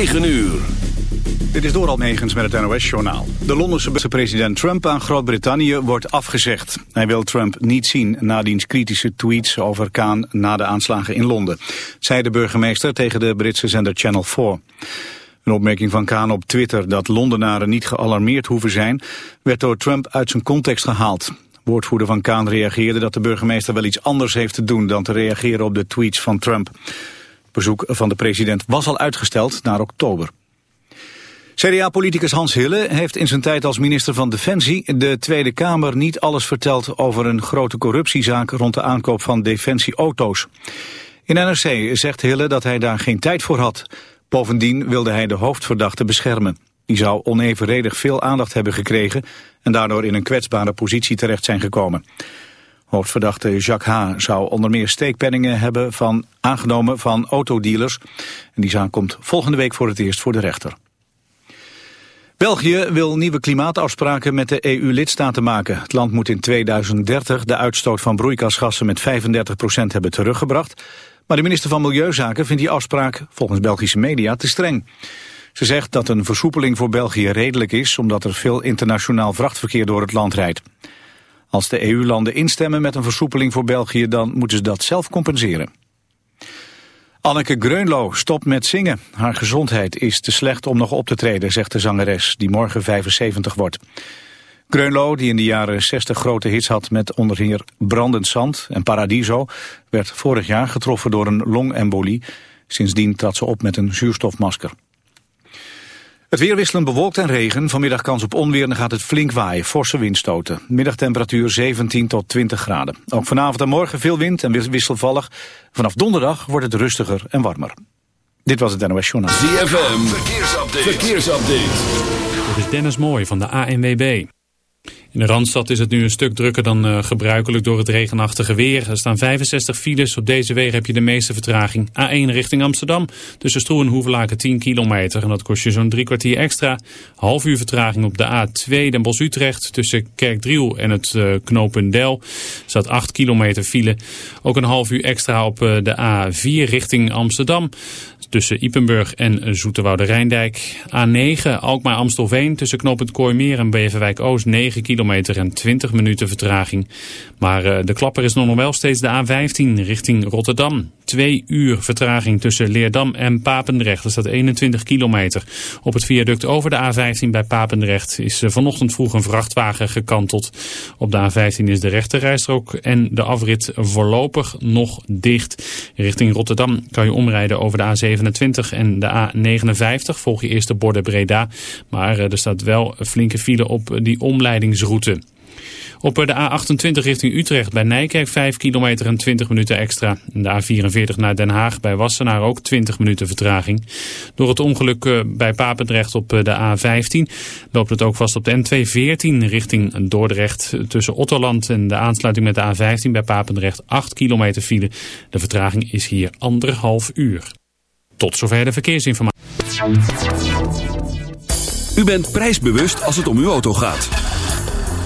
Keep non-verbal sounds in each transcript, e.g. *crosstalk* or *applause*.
9 uur. Dit is door Almegens met het NOS-journaal. De Londense president Trump aan Groot-Brittannië wordt afgezegd. Hij wil Trump niet zien na diens kritische tweets over Kaan na de aanslagen in Londen. Zei de burgemeester tegen de Britse zender Channel 4. Een opmerking van Kaan op Twitter dat Londenaren niet gealarmeerd hoeven zijn... werd door Trump uit zijn context gehaald. Woordvoerder van Kaan reageerde dat de burgemeester wel iets anders heeft te doen... dan te reageren op de tweets van Trump bezoek van de president was al uitgesteld naar oktober. CDA-politicus Hans Hille heeft in zijn tijd als minister van Defensie de Tweede Kamer niet alles verteld over een grote corruptiezaak rond de aankoop van defensieauto's. In NRC zegt Hille dat hij daar geen tijd voor had. Bovendien wilde hij de hoofdverdachte beschermen. Die zou onevenredig veel aandacht hebben gekregen en daardoor in een kwetsbare positie terecht zijn gekomen. Hoofdverdachte Jacques H. zou onder meer steekpenningen hebben van, aangenomen van autodealers. En die zaak komt volgende week voor het eerst voor de rechter. België wil nieuwe klimaatafspraken met de EU-lidstaten maken. Het land moet in 2030 de uitstoot van broeikasgassen met 35% hebben teruggebracht. Maar de minister van Milieuzaken vindt die afspraak volgens Belgische media te streng. Ze zegt dat een versoepeling voor België redelijk is... omdat er veel internationaal vrachtverkeer door het land rijdt. Als de EU-landen instemmen met een versoepeling voor België... dan moeten ze dat zelf compenseren. Anneke Greunlo stopt met zingen. Haar gezondheid is te slecht om nog op te treden, zegt de zangeres... die morgen 75 wordt. Greunlo, die in de jaren 60 grote hits had met onder meer Brandend Zand en Paradiso... werd vorig jaar getroffen door een longembolie. Sindsdien trad ze op met een zuurstofmasker. Het weer wisselend bewolkt en regen. Vanmiddag kans op onweer en dan gaat het flink waaien. Forse windstoten. Middagtemperatuur 17 tot 20 graden. Ook vanavond en morgen veel wind en wisselvallig. Vanaf donderdag wordt het rustiger en warmer. Dit was het NOS Journaal. ZFM. Verkeersupdate. Verkeersupdate. Dit is Dennis Mooij van de ANWB. In de Randstad is het nu een stuk drukker dan uh, gebruikelijk door het regenachtige weer. Er staan 65 files. Op deze wegen heb je de meeste vertraging. A1 richting Amsterdam. Tussen Stroe en Hoevelaken 10 kilometer. En dat kost je zo'n drie kwartier extra. Half uur vertraging op de A2 Den Bosch-Utrecht. Tussen Kerkdriel en het uh, knooppunt Del. staat 8 kilometer file. Ook een half uur extra op uh, de A4 richting Amsterdam tussen Ipenburg en Zoeterwoude Rijndijk. A9 Alkmaar-Amstelveen tussen knooppunt Kooimeer en Beverwijk-Oost 9 kilometer en 20 minuten vertraging. Maar uh, de klapper is nog wel steeds de A15 richting Rotterdam. Twee uur vertraging tussen Leerdam en Papendrecht. Er staat 21 kilometer. Op het viaduct over de A15 bij Papendrecht is uh, vanochtend vroeg een vrachtwagen gekanteld. Op de A15 is de rechterrijstrook en de afrit voorlopig nog dicht. Richting Rotterdam kan je omrijden over de A27 en de A59. Volg je eerst de borden Breda. Maar uh, er staat wel flinke file op die omleidingsroute. Op de A28 richting Utrecht bij Nijkerk 5 kilometer en 20 minuten extra. De A44 naar Den Haag bij Wassenaar ook 20 minuten vertraging. Door het ongeluk eh, bij Papendrecht op eh, de A15 loopt het ook vast op de N214 richting Dordrecht. Tussen Otterland en de aansluiting met de A15 bij Papendrecht 8 kilometer file. De vertraging is hier anderhalf uur. Tot zover de verkeersinformatie. U bent prijsbewust als het om uw auto gaat.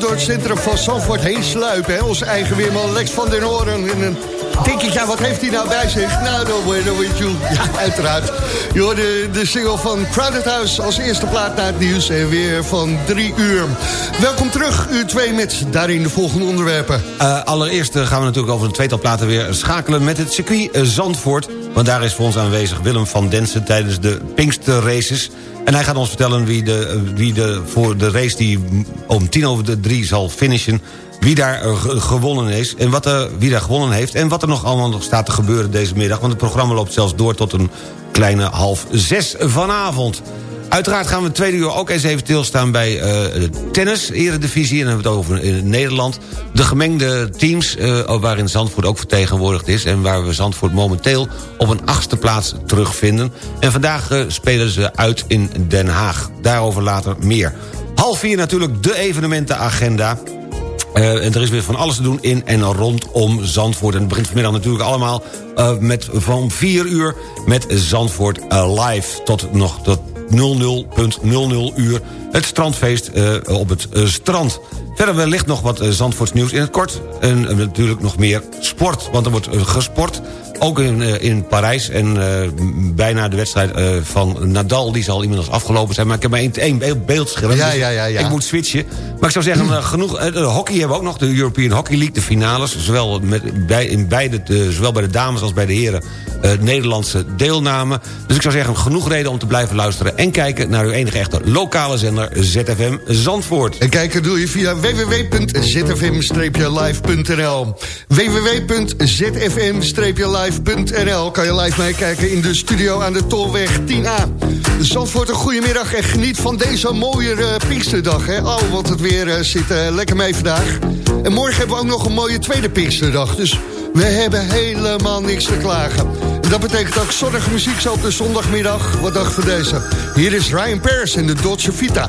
Door het centrum van Zandvoort heen sluipen. Hè? Onze eigen weerman Lex van den Oren. En een denk ik, ja, wat heeft hij nou bij zich? Nou, dan bueno with you. Ja, uiteraard. Je de single van Crowded House als eerste plaat naar het nieuws. En weer van drie uur. Welkom terug, uur twee met daarin de volgende onderwerpen. Uh, allereerst gaan we natuurlijk over een tweetal platen weer schakelen met het circuit Zandvoort. Want daar is voor ons aanwezig Willem van Densen tijdens de Pinkster Races... En hij gaat ons vertellen wie, de, wie de, voor de race die om tien over de drie zal finishen... wie daar gewonnen is en wat er, wie daar gewonnen heeft... en wat er nog allemaal nog staat te gebeuren deze middag. Want het programma loopt zelfs door tot een kleine half zes vanavond. Uiteraard gaan we het tweede uur ook eens even stilstaan bij uh, tennis, eredivisie... en dan hebben we het over in Nederland. De gemengde teams, uh, waarin Zandvoort ook vertegenwoordigd is... en waar we Zandvoort momenteel op een achtste plaats terugvinden. En vandaag spelen ze uit in Den Haag. Daarover later meer. Half vier natuurlijk de evenementenagenda... En er is weer van alles te doen in en rondom Zandvoort. En het begint vanmiddag natuurlijk allemaal met van 4 uur met Zandvoort live. Tot nog tot 00.00 uur het strandfeest uh, op het uh, strand. Verder wellicht nog wat uh, Zandvoorts nieuws in het kort. En natuurlijk nog meer sport, want er wordt gesport. Ook in, in Parijs. En bijna de wedstrijd van Nadal, die zal inmiddels afgelopen zijn. Maar ik heb maar één, beeldscherm, ja, dus ja, ja, ja. ik moet switchen. Maar ik zou zeggen, genoeg, de hockey hebben we ook nog. De European Hockey League, de finales. Zowel, met, bij, in beide, de, zowel bij de dames als bij de heren Nederlandse deelname. Dus ik zou zeggen, genoeg reden om te blijven luisteren... en kijken naar uw enige echte lokale zender ZFM Zandvoort. En kijken doe je via www.zfm-live.nl www.zfm-live.nl Kan je live meekijken in de studio aan de Tolweg 10A. Zandvoort, een goedemiddag en geniet van deze mooie uh, Pinksterdag. Hè? Oh, wat het weer uh, zit uh, lekker mee vandaag. En morgen hebben we ook nog een mooie tweede Pinksterdag. Dus we hebben helemaal niks te klagen. En dat betekent ook zonnige muziek zo op de zondagmiddag. Wat dacht voor deze? Hier is Ryan Pers en de Dolce Vita.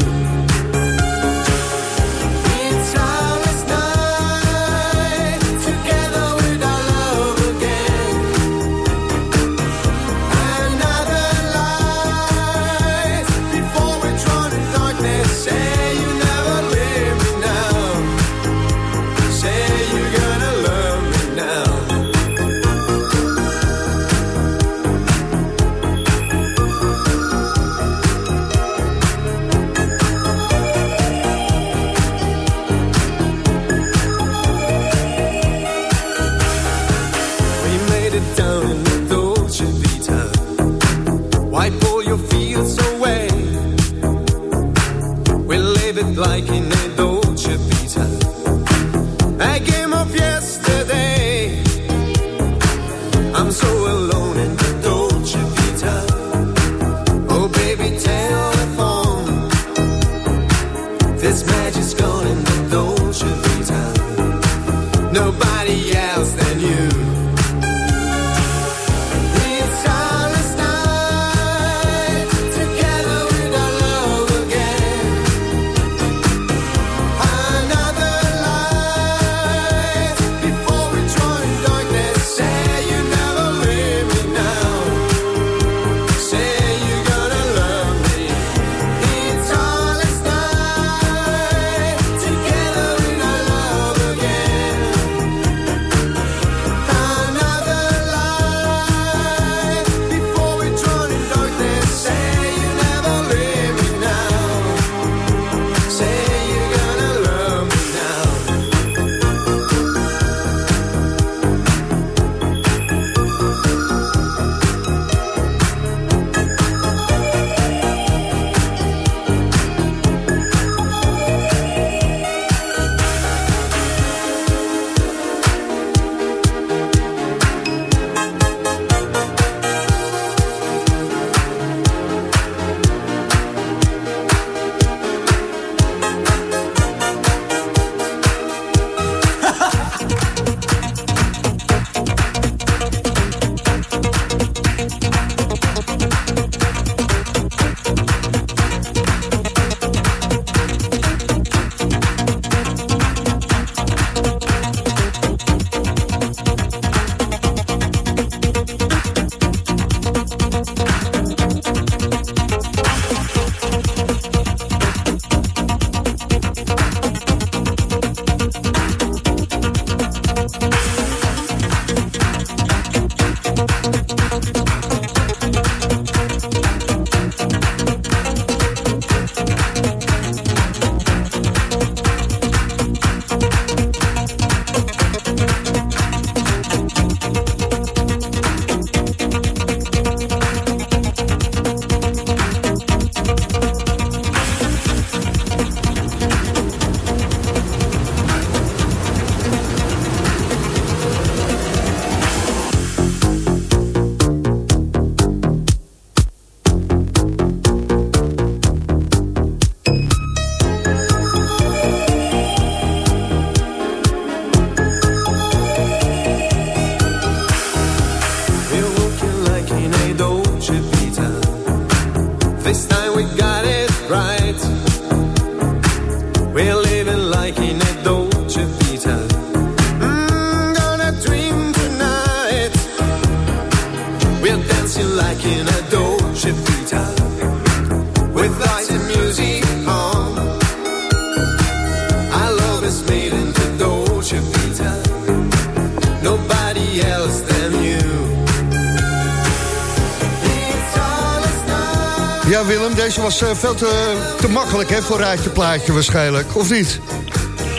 Was veel te, te makkelijk hè, voor Raadje Plaatje waarschijnlijk, of niet?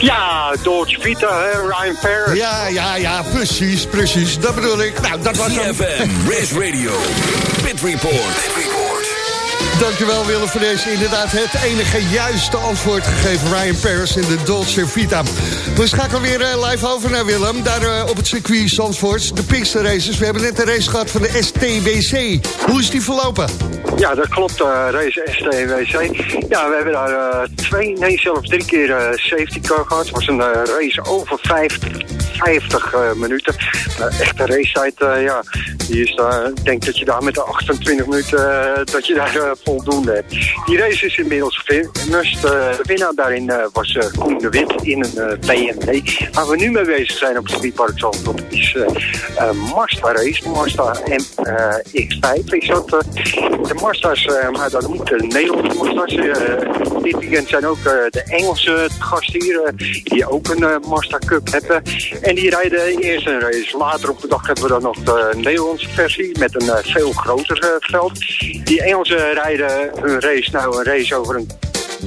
Ja, Dolce Vita, hè, Ryan Paris. Ja, ja, ja, precies, precies. Dat bedoel ik. Nou, dat was CFM, Race Radio, Pit Report. Dankjewel Willem voor deze inderdaad het enige juiste antwoord gegeven. Ryan Paris in de Dolce Vita. We schakelen weer eh, live over naar Willem. Daar eh, op het circuit Zandvoort. De Pinkster Races. We hebben net een race gehad van de STBC. Hoe is die verlopen? Ja, dat klopt, uh, race STWC. Ja, we hebben daar twee, nee zelfs drie keer safety car gehad. Het was een race over 50, 50 minuten. echt een racetijd, ja, die is daar, ik denk dat je daar met de 28 minuten, dat je daar voldoende hebt. Die race is inmiddels gefinished. de winnaar daarin was Koen de Wit in een BMW. Waar we nu mee bezig zijn op het speedpark Zandvoort is Mazda race, Mazda MX-5 is dat. de Mazda's, maar dat niet de Nederlandse Mazda's. Dit weekend zijn ook de Engelse gasten hier, die ook een Mazda Cup hebben. En die rijden eerst een race. Later op de dag hebben we dan nog de Nederlandse versie met een veel groter veld. Die Engelsen rijden hun race, nou een race over een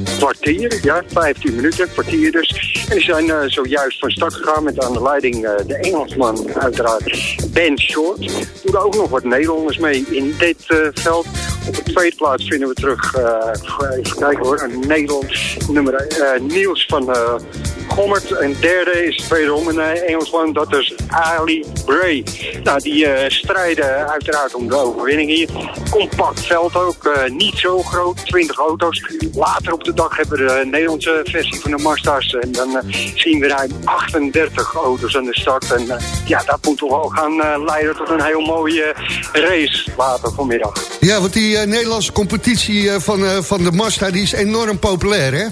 kwartier, ja, 15 minuten, kwartier dus. En die zijn uh, zojuist van start gegaan met aan de leiding uh, de Engelsman, uiteraard Ben Short. Doen ook nog wat Nederlanders mee in dit uh, veld. Op de tweede plaats vinden we terug, even kijken hoor, Nederland nummer Niels van Gommert. En derde is wederom een Engelsman, dat is Ali Bray. Nou, die strijden uiteraard om de overwinning hier. Compact veld ook, niet zo groot, 20 auto's. Later op de dag hebben we de Nederlandse versie van de Mazda's. En dan uh, zien we ruim 38 auto's aan de start. En uh, ja, dat moet toch wel gaan leiden tot een heel mooie race later vanmiddag. Ja, want die Nederlandse competitie van, van de Mazda die is enorm populair, hè?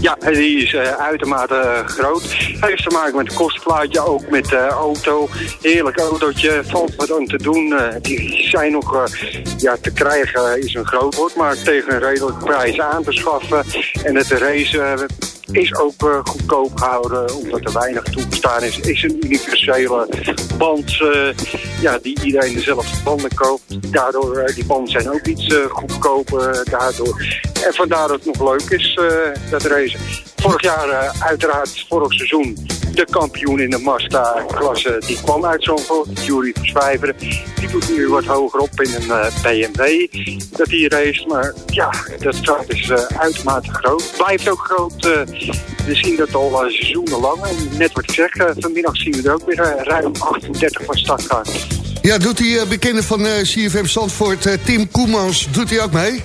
Ja, die is uh, uitermate groot. Hij heeft te maken met een kostplaatje, ook met de uh, auto. Heerlijk autootje, valt wat aan te doen. Die zijn nog ja, te krijgen, is een groot woord, maar tegen een redelijke prijs aan te schaffen. En het race is ook uh, goedkoop gehouden, omdat er weinig toegestaan is. Is een universele band uh, ja, die iedereen dezelfde banden koopt. Daardoor, uh, die banden zijn ook iets goedkoper daardoor. En vandaar dat het nog leuk is, dat racen. Vorig jaar uiteraard, vorig seizoen, de kampioen in de Mazda-klasse, die kwam uit Zandvoort, Jury Verswijveren. Die doet nu wat hoger op in een BMW, dat hij race. Maar ja, dat veld is uitermate groot. Blijft ook groot we zien dat al uh, seizoenenlang. En net wat ik zeg, vanmiddag zien we er ook weer ruim 38 van start gaan. Ja, doet die bekende van CFM Zandvoort, Tim Koemans, doet hij ook mee?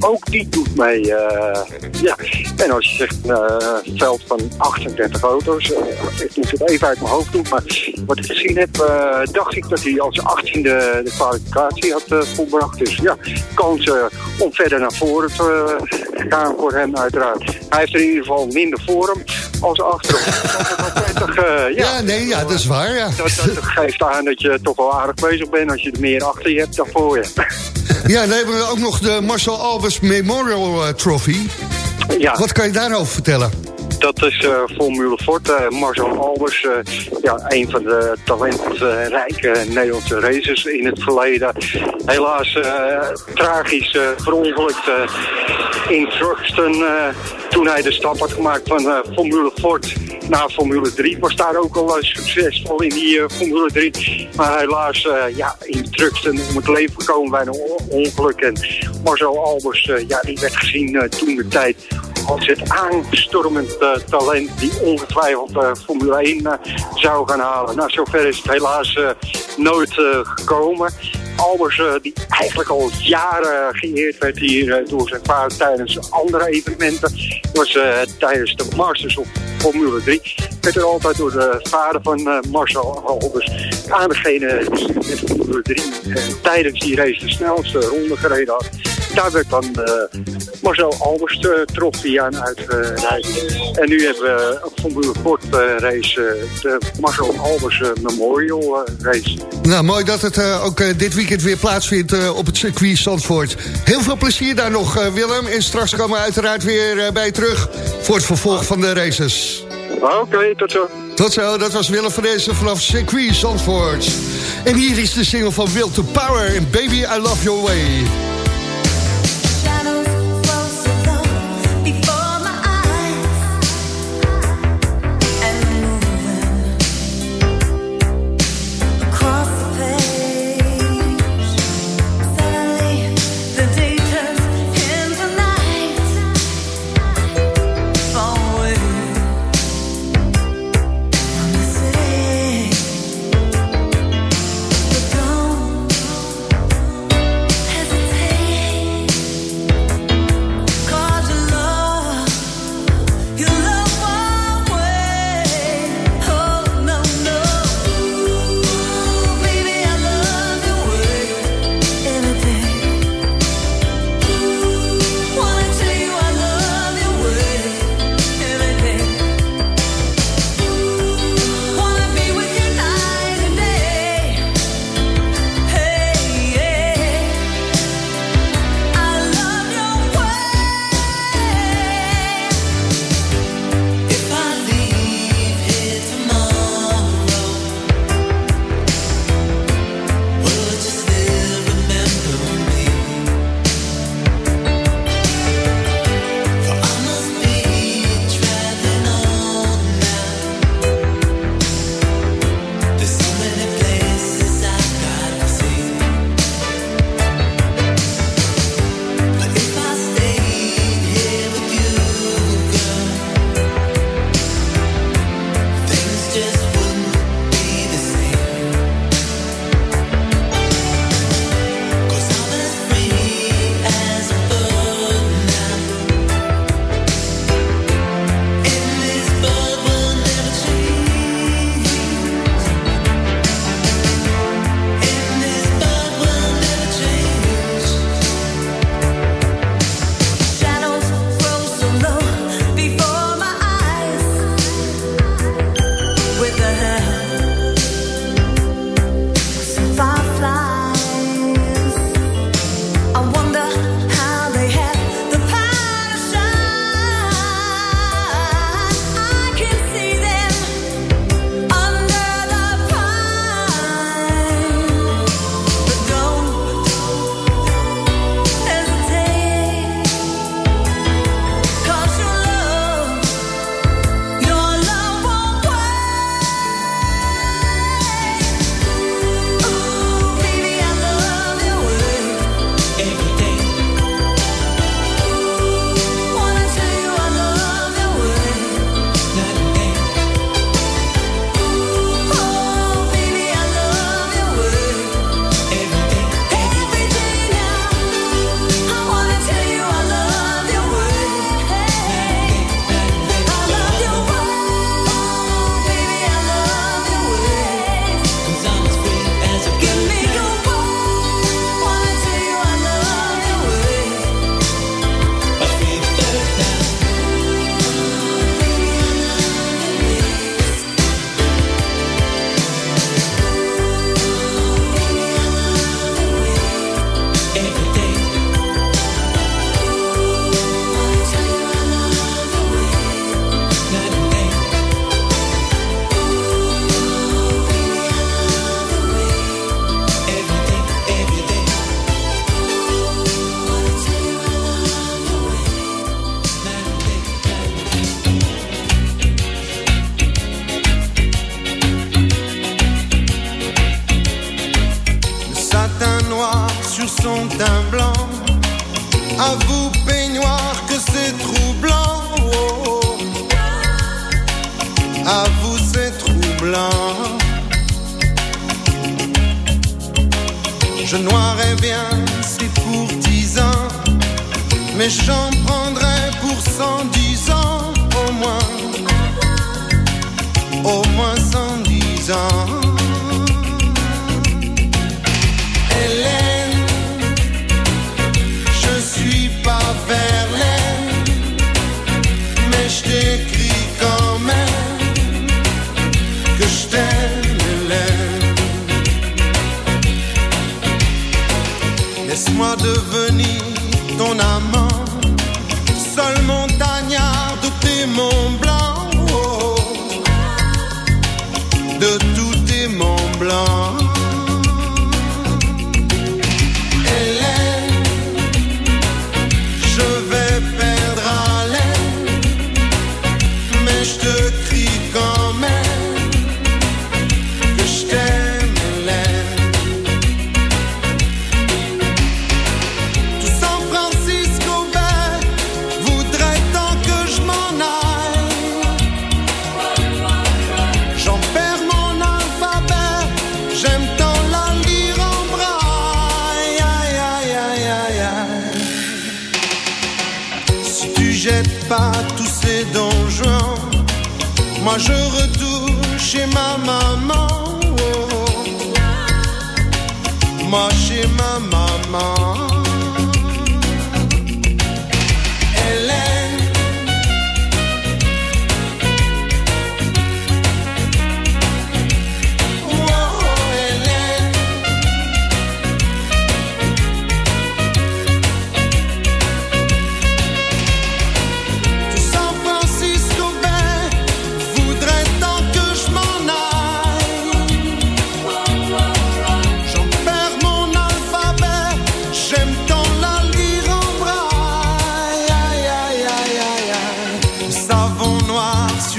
Ook die doet mee. Uh, ja. En als je zegt een uh, veld van 38 auto's, uh, ik moet het even uit mijn hoofd doen, maar wat ik gezien heb, dacht ik dat hij als 18e de kwalificatie had volbracht. Dus ja, kansen om verder naar voren te gaan voor hem uiteraard. Hij heeft er in ieder geval minder voor hem als achterop. *laughs* prettig, ja. ja, nee, ja, dat is waar, ja. Dat, dat, geeft aan dat je toch wel aardig bezig bent als je er meer achter je hebt dan voor je. Ja, dan hebben we ook nog de Marcel Albers Memorial uh, Trophy. Ja. Wat kan je daarover vertellen? Dat is Formule Ford. Uh, Marcel Albers, uh, ja, een van de talentrijke Nederlandse racers in het verleden. Helaas tragisch verongelukt in Truxton toen hij de stap had gemaakt van Formule Ford naar Formule 3. Was daar ook al succesvol in die Formule 3. Maar helaas ja, in Truxton om het leven gekomen bij een ongeluk. En Marcel Albers, ja, die werd gezien toen de tijd als het aanstormend uh, talent die ongetwijfeld uh, Formule 1 uh, zou gaan halen. Nou, zover is het helaas nooit gekomen. Albers, die eigenlijk al jaren geëerd werd hier door zijn vader tijdens andere evenementen, was tijdens de Masters of Formule 3, werd er altijd door de vader van Marcel Albers aan degene die met Formule 3 tijdens die race de snelste ronde gereden had. Daar werd dan Marcel Albers trofee aan uitgereikt. En nu hebben we een Formule Ford race, de Marcel Albers Memorial race. Nou, mooi dat het ook dit weekend weer plaatsvindt op het circuit Zandvoort. Heel veel plezier daar nog, Willem. En straks komen we uiteraard weer bij terug voor het vervolg van de races. Oké, tot zo. Tot zo, dat was Willem van deze vanaf circuit Zandvoort. En hier is de single van Will to Power en Baby I Love Your Way.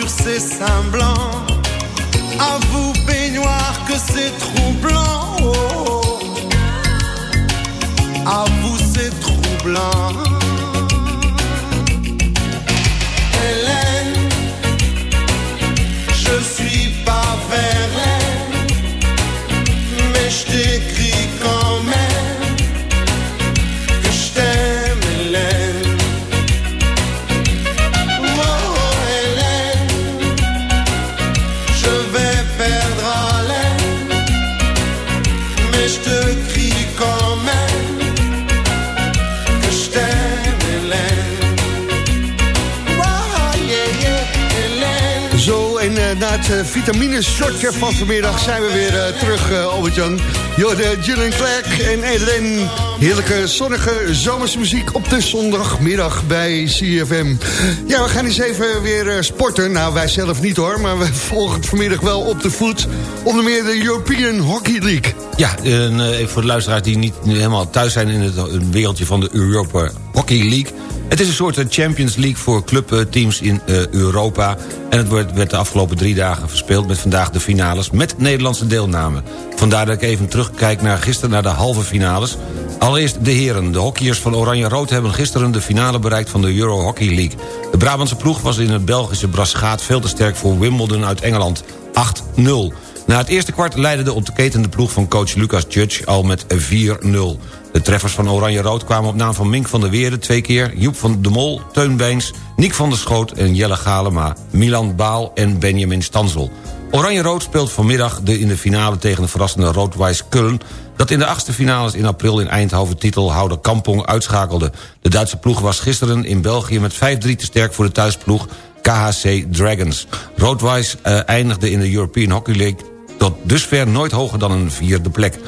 Sur ses seins. À vous, peignoir, que c'est troublant. Oh, oh. À vous, c'est troublant. Het uh, vitamine-shotje van vanmiddag zijn we weer eh, terug, uh, Albert-Jan. Jorde, Gillian Clark en Ellen. Heerlijke, zonnige zomersmuziek op de zondagmiddag bij CFM. Ja, we gaan eens even weer eh, sporten. Nou, wij zelf niet hoor, maar we *laughs* volgen het vanmiddag wel op de voet. Onder meer de European Hockey League. Ja, eh, voor de luisteraars die niet helemaal thuis zijn... in het eh, wereldje van de Europa Hockey League. Het is een soort eh, Champions League voor clubteams in eh, Europa. En het werd, de afgelopen drie dagen verspeeld... met vandaag de finales met Nederlandse deelname. Vandaar dat ik even terugkijk naar gisteren naar de halve finales. Allereerst de heren. De hockeyers van Oranje-Rood hebben gisteren de finale bereikt... van de Euro Hockey League. De Brabantse ploeg was in het Belgische Brasgaat... veel te sterk voor Wimbledon uit Engeland. 8-0. Na het eerste kwart leidde de ontketende ploeg van coach Lucas Judge al met 4-0. De treffers van Oranje-Rood kwamen op naam van Mink van der Weerde twee keer... Joep van de Mol, Teun Beens, Niek van der Schoot en Jelle Galema... Milan Baal en Benjamin Stansel. Oranje-Rood speelt vanmiddag de in de finale tegen de verrassende Roodwijs Kullen... dat in de achtste finales in april in Eindhoven titelhouder Kampong uitschakelde. De Duitse ploeg was gisteren in België met 5-3 te sterk voor de thuisploeg KHC Dragons. Roodwijs uh, eindigde in de European Hockey League tot dusver nooit hoger dan een vierde plek.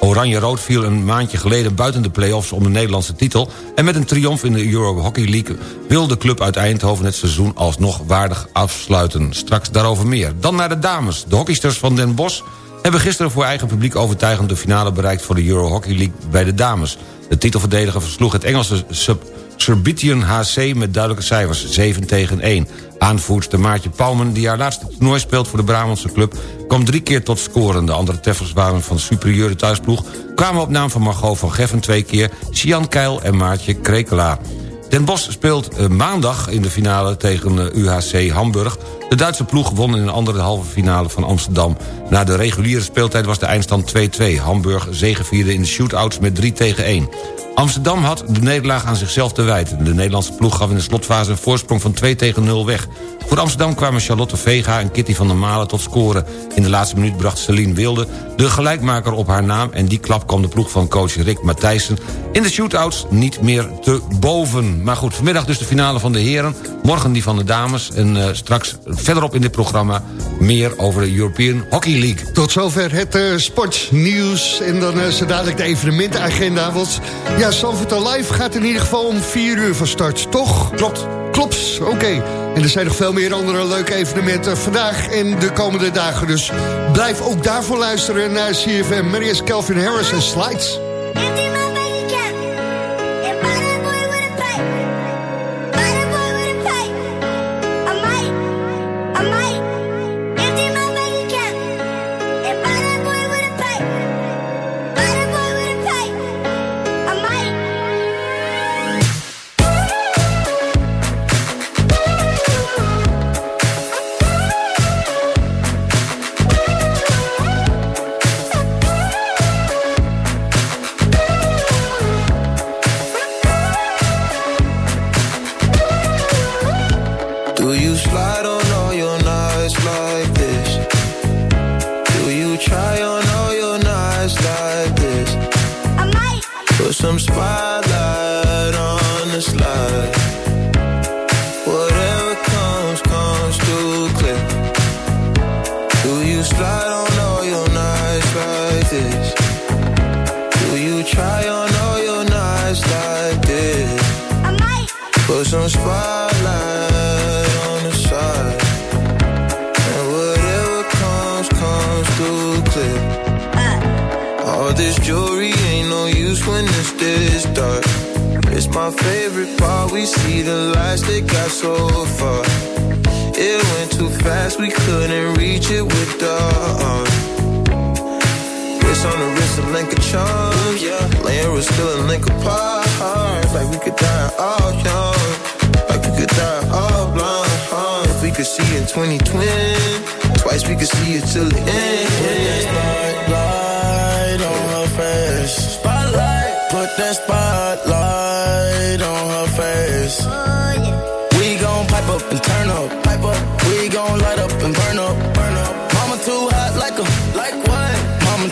Oranje-Rood viel een maandje geleden buiten de play-offs om de Nederlandse titel... en met een triomf in de Euro Hockey League... wil de club uit Eindhoven het seizoen alsnog waardig afsluiten. Straks daarover meer. Dan naar de dames. De hockeysters van Den Bosch hebben gisteren voor eigen publiek overtuigend... de finale bereikt voor de Euro Hockey League bij de dames. De titelverdediger versloeg het Engelse sub Surbitian HC met duidelijke cijfers, 7 tegen 1. Aanvoerster Maartje Palmen, die haar laatste toernooi speelt voor de Brabantse club... kwam drie keer tot scoren. De andere treffers waren van de superieure thuisploeg... kwamen op naam van Margot van Geffen twee keer... Sian Keil en Maartje Krekelaar. Den Bosch speelt eh, maandag in de finale tegen eh, UHC Hamburg. De Duitse ploeg won in een andere halve finale van Amsterdam. Na de reguliere speeltijd was de eindstand 2-2. Hamburg zegevierde in de shootouts met 3 tegen 1. Amsterdam had de nederlaag aan zichzelf te wijten. De Nederlandse ploeg gaf in de slotfase een voorsprong van 2 tegen 0 weg. Voor Amsterdam kwamen Charlotte Vega en Kitty van der Malen tot scoren. In de laatste minuut bracht Celine Wilde de gelijkmaker op haar naam... en die klap kwam de ploeg van coach Rick Matthijssen... in de shootouts niet meer te boven. Maar goed, vanmiddag dus de finale van de heren. Morgen die van de dames. En uh, straks verderop in dit programma meer over de European Hockey League. Tot zover het uh, sportnieuws. En dan uh, zo dadelijk de evenementenagenda. Want ja, Sanford Live gaat in ieder geval om 4 uur van start, toch? Klopt. Klopt, oké. Okay. En er zijn nog veel meer andere leuke evenementen vandaag en de komende dagen. Dus blijf ook daarvoor luisteren naar CFM. Marius Kelvin Harris en Slides.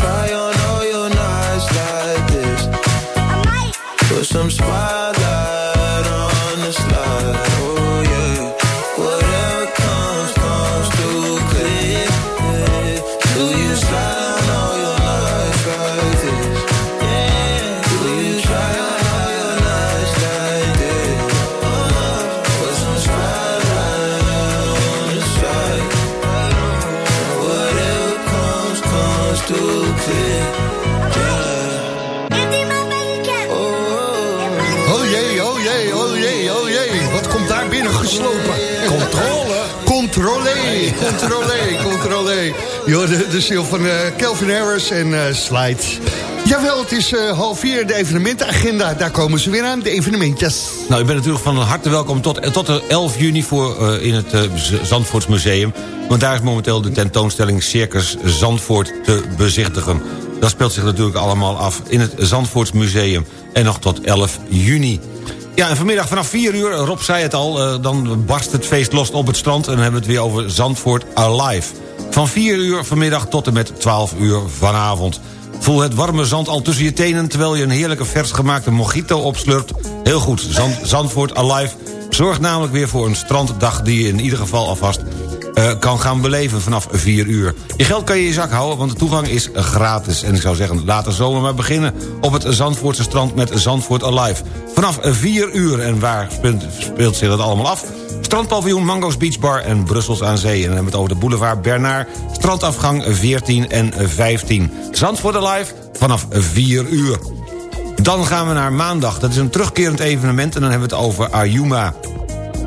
try on all your nights like this? Put some spotlight de, ziel van Kelvin Harris en eh Slides. Jawel, het is eh, half vier, de evenementenagenda. Daar komen ze weer aan, de evenementjes. Nou, u bent natuurlijk van harte welkom tot, tot de 11 juni voor, in het uh, Zandvoortsmuseum. Want daar is momenteel de tentoonstelling Circus Zandvoort te bezichtigen. Dat speelt zich natuurlijk allemaal af in het Zandvoortsmuseum. En nog tot 11 juni. Ja, en vanmiddag vanaf 4 uur, Rob zei het al... dan barst het feest los op het strand... en dan hebben we het weer over Zandvoort Alive. Van 4 uur vanmiddag tot en met 12 uur vanavond. Voel het warme zand al tussen je tenen... terwijl je een heerlijke vers gemaakte mojito opslurpt. Heel goed, Zand, Zandvoort Alive zorgt namelijk weer voor een stranddag... die je in ieder geval alvast eh, kan gaan beleven vanaf 4 uur. Je geld kan je in je zak houden, want de toegang is gratis. En ik zou zeggen, laat de zomer maar beginnen... op het Zandvoortse strand met Zandvoort Alive. Vanaf 4 uur, en waar speelt, speelt zich dat allemaal af? Strandpaviljoen, Mango's Beach Bar en Brussels aan Zee. En dan hebben we het over de boulevard Bernard, strandafgang 14 en 15. Zandvoort Alive vanaf 4 uur. Dan gaan we naar maandag. Dat is een terugkerend evenement en dan hebben we het over Ayuma.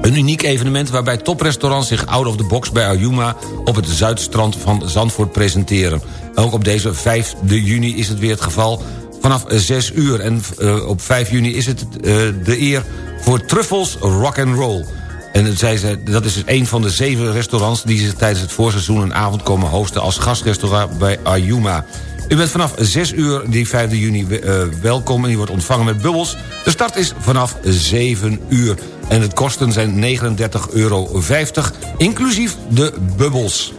Een uniek evenement waarbij toprestaurants zich out of the box bij Ayuma... op het zuidstrand van Zandvoort presenteren. Ook op deze 5 juni is het weer het geval vanaf 6 uur. En uh, op 5 juni is het uh, de eer voor Truffles Rock and Roll. En zei ze, dat is dus een van de zeven restaurants... die zich tijdens het voorseizoen een avond komen hosten... als gastrestaurant bij Ayuma. U bent vanaf 6 uur die 5 juni uh, welkom en u wordt ontvangen met bubbels. De start is vanaf 7 uur. En het kosten zijn 39,50 euro, inclusief de bubbels.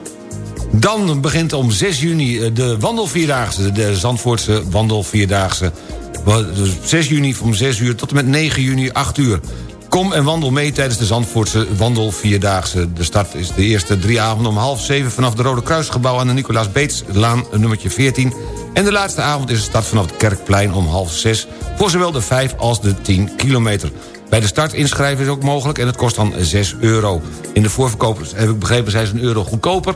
Dan begint om 6 juni de wandelvierdaagse, de Zandvoortse wandelvierdaagse. 6 juni om 6 uur tot en met 9 juni 8 uur. Kom en wandel mee tijdens de Zandvoortse wandelvierdaagse. De start is de eerste drie avonden om half zeven... vanaf de Rode Kruisgebouw aan de Nicolaas Beetslaan nummertje 14. En de laatste avond is de start vanaf het Kerkplein om half zes... voor zowel de 5 als de 10 kilometer. Bij de start inschrijven is ook mogelijk en het kost dan 6 euro. In de voorverkoop, heb ik begrepen, zijn ze een euro goedkoper...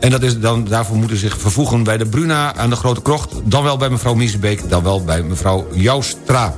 En dat is dan, daarvoor moeten zich vervoegen bij de Bruna aan de Grote Krocht... dan wel bij mevrouw Miesebeek, dan wel bij mevrouw Joustra.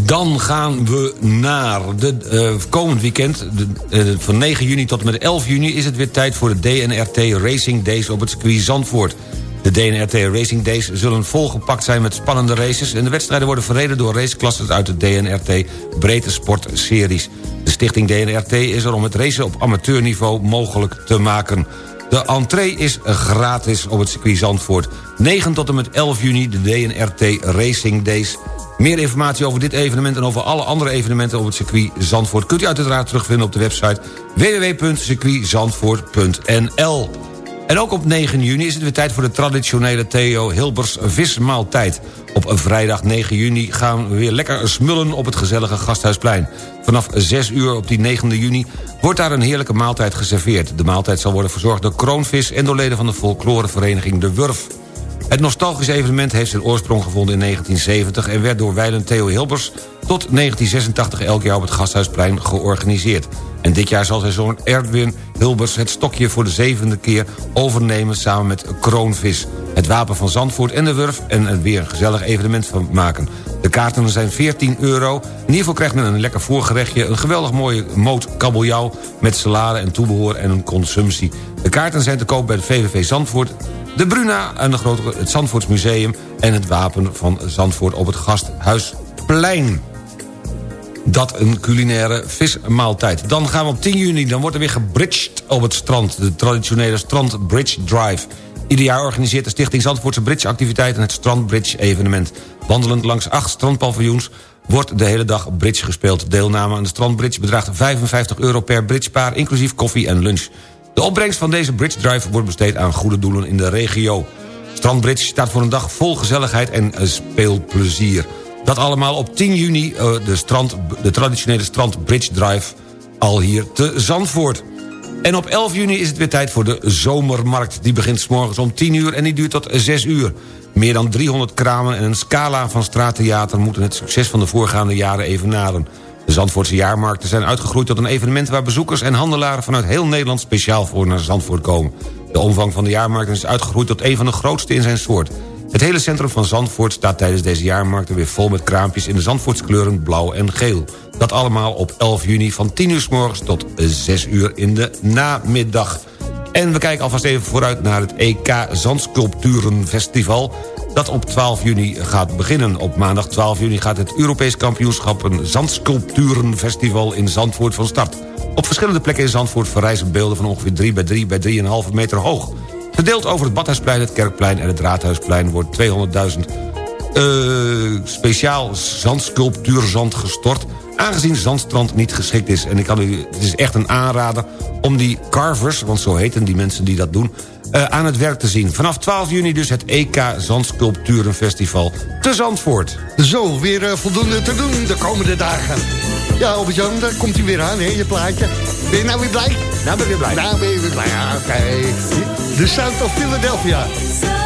Dan gaan we naar de uh, komend weekend. De, uh, van 9 juni tot en met 11 juni is het weer tijd voor de DNRT Racing Days op het circuit Zandvoort. De DNRT Racing Days zullen volgepakt zijn met spannende races... en de wedstrijden worden verreden door raceklasses uit de DNRT Breedte Sport Series. De stichting DNRT is er om het racen op amateurniveau mogelijk te maken. De entree is gratis op het circuit Zandvoort. 9 tot en met 11 juni de DNRT Racing Days meer informatie over dit evenement en over alle andere evenementen op het circuit Zandvoort... kunt u uiteraard terugvinden op de website www.circuitzandvoort.nl. En ook op 9 juni is het weer tijd voor de traditionele Theo Hilbers vismaaltijd. Op vrijdag 9 juni gaan we weer lekker smullen op het gezellige Gasthuisplein. Vanaf 6 uur op die 9 juni wordt daar een heerlijke maaltijd geserveerd. De maaltijd zal worden verzorgd door Kroonvis en door leden van de folklorevereniging De Wurf. Het nostalgische evenement heeft zijn oorsprong gevonden in 1970... en werd door wijlen Theo Hilbers tot 1986 elk jaar op het Gasthuisplein georganiseerd. En dit jaar zal zijn zoon Erdwin Hilbers het stokje voor de zevende keer overnemen... samen met Kroonvis, het wapen van Zandvoort en de Wurf... en er weer een gezellig evenement van maken. De kaarten zijn 14 euro. In ieder geval krijgt men een lekker voorgerechtje... een geweldig mooie moot kabeljauw met salade en toebehoor en een consumptie. De kaarten zijn te koop bij de VVV Zandvoort de Bruna en de grote, het Zandvoortsmuseum... en het wapen van Zandvoort op het Gasthuisplein. Dat een culinaire vismaaltijd. Dan gaan we op 10 juni, dan wordt er weer gebridged op het strand. De traditionele strand Bridge Drive. Ieder jaar organiseert de Stichting Zandvoortse Bridge-activiteiten... het strandbridge-evenement. Wandelend langs acht strandpaviljoens wordt de hele dag bridge gespeeld. Deelname aan de strandbridge bedraagt 55 euro per bridgepaar... inclusief koffie en lunch. De opbrengst van deze Bridge Drive wordt besteed aan goede doelen in de regio. Strandbridge staat voor een dag vol gezelligheid en speelplezier. Dat allemaal op 10 juni, de, strand, de traditionele strand Bridge Drive... al hier te Zandvoort. En op 11 juni is het weer tijd voor de zomermarkt. Die begint s morgens om 10 uur en die duurt tot 6 uur. Meer dan 300 kramen en een scala van straattheater... moeten het succes van de voorgaande jaren evenaren. De Zandvoortse jaarmarkten zijn uitgegroeid tot een evenement... waar bezoekers en handelaren vanuit heel Nederland speciaal voor naar Zandvoort komen. De omvang van de jaarmarkten is uitgegroeid tot een van de grootste in zijn soort. Het hele centrum van Zandvoort staat tijdens deze jaarmarkten weer vol met kraampjes... in de Zandvoortskleuren blauw en geel. Dat allemaal op 11 juni van 10 uur s morgens tot 6 uur in de namiddag. En we kijken alvast even vooruit naar het EK Zandsculpturenfestival dat op 12 juni gaat beginnen. Op maandag 12 juni gaat het Europees kampioenschap... een Zandsculpturenfestival in Zandvoort van start. Op verschillende plekken in Zandvoort verrijzen beelden... van ongeveer 3 bij 3 bij 3,5 meter hoog. Verdeeld over het Badhuisplein, het Kerkplein en het Raadhuisplein... wordt 200.000 uh, speciaal zandsculptuurzand gestort... aangezien zandstrand niet geschikt is. En ik kan u, het is echt een aanrader om die carvers... want zo heten die mensen die dat doen... Uh, aan het werk te zien. Vanaf 12 juni dus het EK Zandsculpturenfestival te Zandvoort. Zo, weer uh, voldoende te doen de komende dagen. Ja, Albert-Jan, daar komt hij weer aan, hè, je plaatje. Ben je nou weer blij? Nou ben ik weer blij. Nou ben je weer blij, ja, oké. Okay. De Sound of Philadelphia.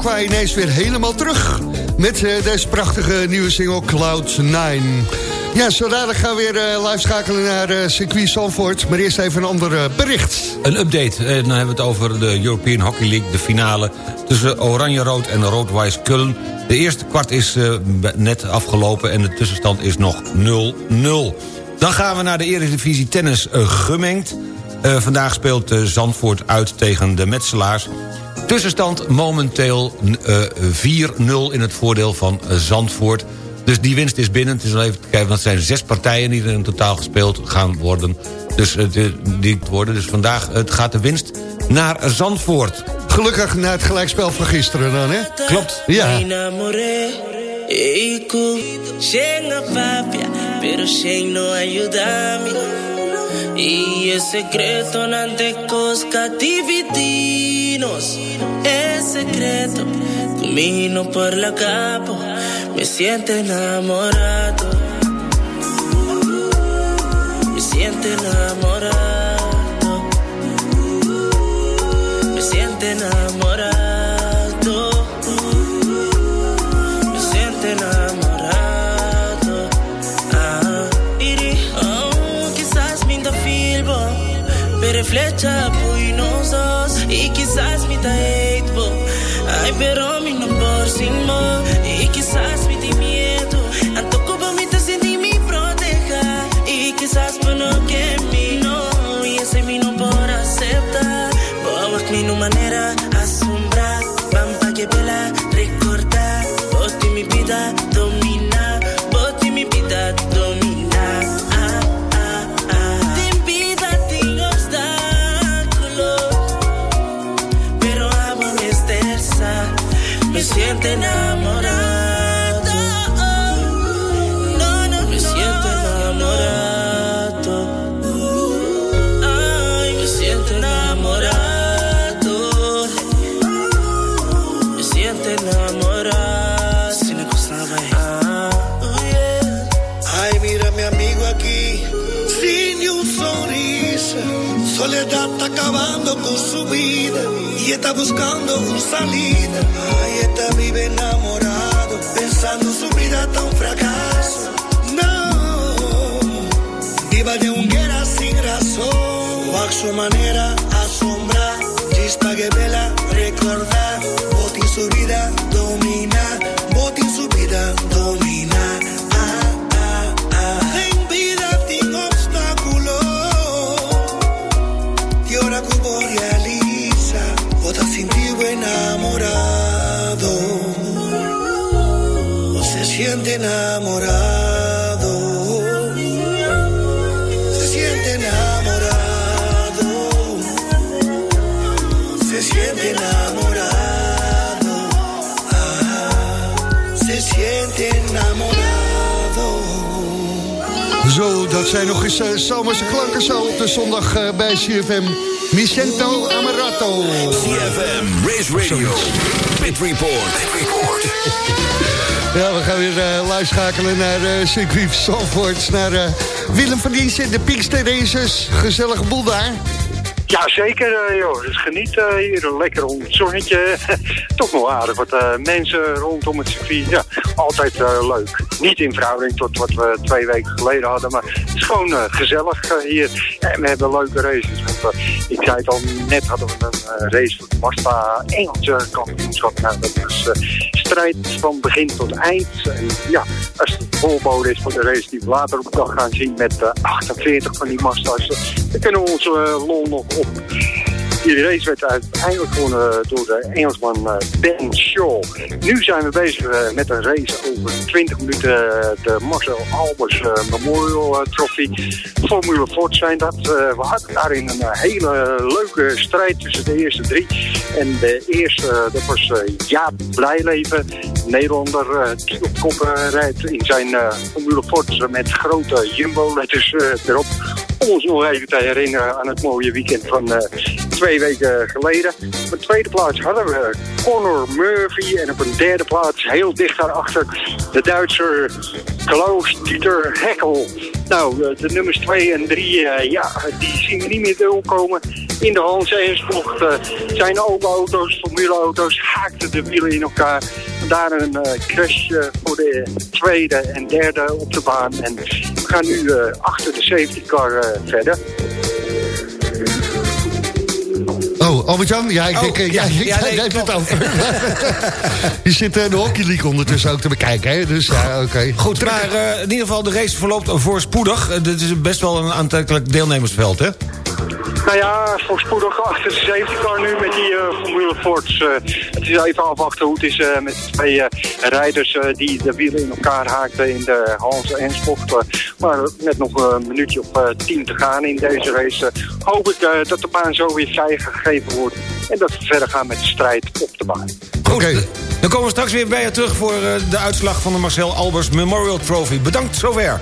Uh, Jamiroquai ineens weer helemaal terug... met eh, deze prachtige nieuwe single Cloud 9. Ja, zo dadelijk gaan we weer eh, live schakelen naar eh, circuit Zandvoort. Maar eerst even een ander bericht. Een update. Dan hebben we het over de European Hockey League, de finale... tussen Oranje-Rood en Rood-Wijs Kullen. De eerste kwart is net afgelopen en de tussenstand is nog 0-0. Dan gaan we naar de Eredivisie Tennis gemengd. Vandaag speelt eh, Zandvoort uit tegen de Metselaars. Tussenstand momenteel eh, 4-0 in het voordeel van eh, Zandvoort. Dus die winst is binnen. Het is wel even te kijken, want het zijn zes partijen die er in totaal gespeeld gaan worden. Dus, eh, die worden. dus vandaag het gaat de winst naar Zandvoort. Gelukkig na het gelijkspel van gisteren dan, hè? Klopt. Ja. Y es secreto nante divitinos. Es secreto, camino por la capo, me siento enamorado. Me siento enamorado. Me siento enamorado. Flecha pui y quizás da hate bo. Ay, pero mi no por sin mo y quizás me di miedo. Anto como me te sentí mi proteja y quizás por no que mi no y ese mi no por aceptar. Bawa mi no manera asombrar, pampa que pela recordar. Boti mi vida siento enamorado. No, no, me siento enamorado. Ay, me siento enamorado. Me siento enamorado. Si me costaba ah, yeah. Ay, mira mi amigo aquí, sin ni un sonrisa. Soledad está acabando con su vida y está buscando una salida. Ay, pra não tão fracasso. Não, Viva de um guerra sem razón. O acho maneira. Uh, zomerse klanken zo op de zondag uh, bij CFM. Micento Amarato. CFM, Race Radio, Pit Report. Pit Report. ja, we gaan weer uh, live schakelen naar uh, circuit Zandvoort. Naar uh, Willem van Dienst de Pinkster Races. Gezellige boel daar. Ja, zeker, uh, joh. Dus geniet uh, hier lekker rond het zonnetje. *laughs* Toch wel aardig wat uh, mensen rondom het circuit. Ja, altijd leuk. Niet in verhouding tot wat we twee weken geleden hadden, maar gewoon gezellig hier. En we hebben leuke races. Want, ik zei het al, net hadden we een race voor de Mazda Engelse kampioenschap. Nou, dat is strijd van begin tot eind. En ja, als het voorbode is voor de race die we later op de dag gaan zien met 48 van die Mazda's, dan kunnen we onze lol nog op. Die race werd uiteindelijk gewonnen door de Engelsman eh, Ben Shaw. Nu zijn we bezig eh, met een race over 20 minuten. Eh, de Marcel Albers Memorial Trophy. Formule Ford zijn dat. We hadden daarin een hele leuke strijd tussen de eerste drie. En de eerste, dat was Jaap Blijleven. Nederlander die op kop rijdt in zijn Formule Ford met grote Jumbo-letters erop ons nog even te herinneren aan het mooie weekend van uh, twee weken geleden. Op de tweede plaats hadden we Conor Murphy en op een derde plaats heel dicht daarachter de Duitser Klaus-Dieter Heckel. Nou, eh, de nummers 2 en 3, uh, eh, ja, die zien we niet meer doorkomen. In de Hans Eensvlucht uh, zijn open auto's, formuleauto's, haakten de wielen in elkaar. Daar een uh, crash voor de tweede en derde op de baan. En we gaan nu achter de safety car verder. Oh, Albert-Jan? Ja, ik denk, oh, ja, ja, ja nee, het over. *laughs* je zit uh, de Hockey League ondertussen ook te bekijken, hè? Dus ja, oké. Goed, maar uh, in ieder geval, de race verloopt voorspoedig. Uh, dit is best wel een aantrekkelijk deelnemersveld, hè? Nou ja, voorspoedig achter de safety car nu met die uh, Formule Fords. Uh, het is even afwachten hoe het is uh, met de twee rijders die de wielen in elkaar haakten in de Hans Ensbocht. maar met nog een minuutje of tien te gaan in deze race hoop ik dat de baan zo weer vrijgegeven wordt. En dat we verder gaan met de strijd op de baan. Oké, dan komen we straks weer bij je terug voor de uitslag van de Marcel Albers Memorial Trophy. Bedankt zover.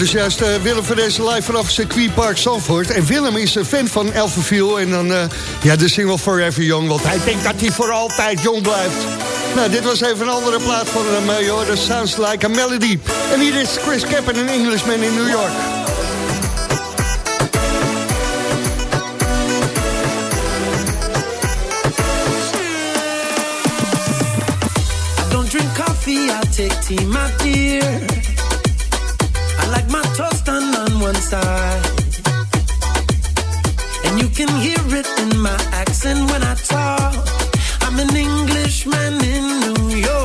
Dus juist uh, Willem van deze live vanaf circuit Park Zandvoort. En Willem is een fan van Elfenviel. En dan uh, ja, de single Forever Young. Want hij denkt dat hij voor altijd jong blijft. Nou, dit was even een andere plaat van hem, uh, joh. Dat sounds like a melody. En hier is Chris Kappen, een Englishman in New York. I don't drink coffee, I take tea, my dear. Like my toast on, on one side. And you can hear it in my accent when I talk. I'm an Englishman in New York.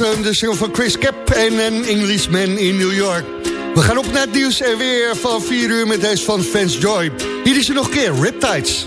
Um, de single van Chris Cap en een Englishman in New York. We gaan op naar het nieuws en weer van 4 uur met deze van Fans Joy. Hier is er nog een keer, Riptides.